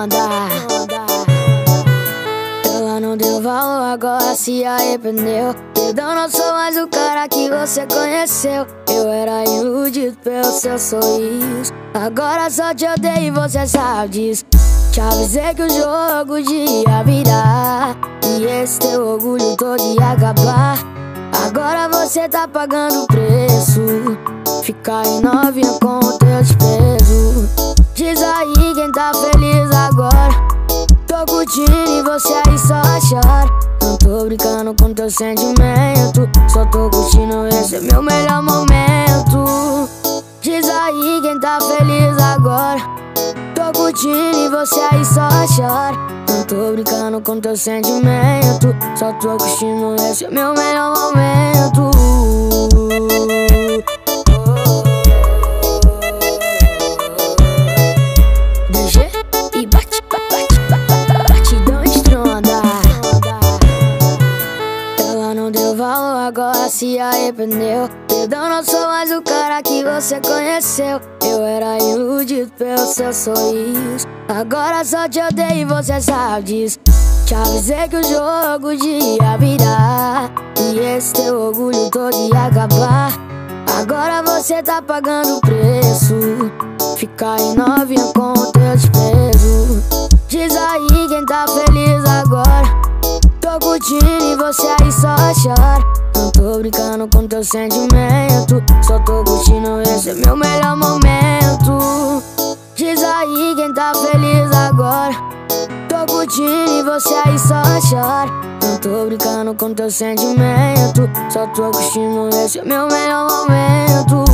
onda. Ela não deu valor, agora se arrependeu. Perdão, não sou mais o cara que você conheceu. Eu era iludido pelo seu sorriso. Agora só te odeio e você sabe disso. Te avisei que o jogo de ia virar. E esse teu orgulho todo ia acabar. Agora você tá pagando o preço. Ficar em novinha com o teu espelho. Você aí só chora. Não tô brincando com teu sentimento. Só tô curtindo, esse é meu melhor momento. Diz aí quem tá feliz agora. Tô curtindo e você aí só chora. Não tô brincando com teu sentimento. Só tô curtindo, esse é meu melhor momento. Deu valor, agora se arrependeu. Perdão, não sou mais o cara que você conheceu. Eu era iludido pelo seu sorriso. Agora só te odeio e você sabe disso. Te avisei que o jogo ia virar. E esse teu orgulho todo ia acabar. Agora você tá pagando o preço. Ficar em novinha com o teu desprezo. Diz aí quem tá feliz agora. Tô curtindo e você só chora. Não tô brincando com teu sentimento. Só tô curtindo, esse é meu melhor momento. Diz aí quem tá feliz agora. Tô curtindo e você aí só chora. Não tô brincando com teu sentimento. Só tô curtindo, esse é meu melhor momento.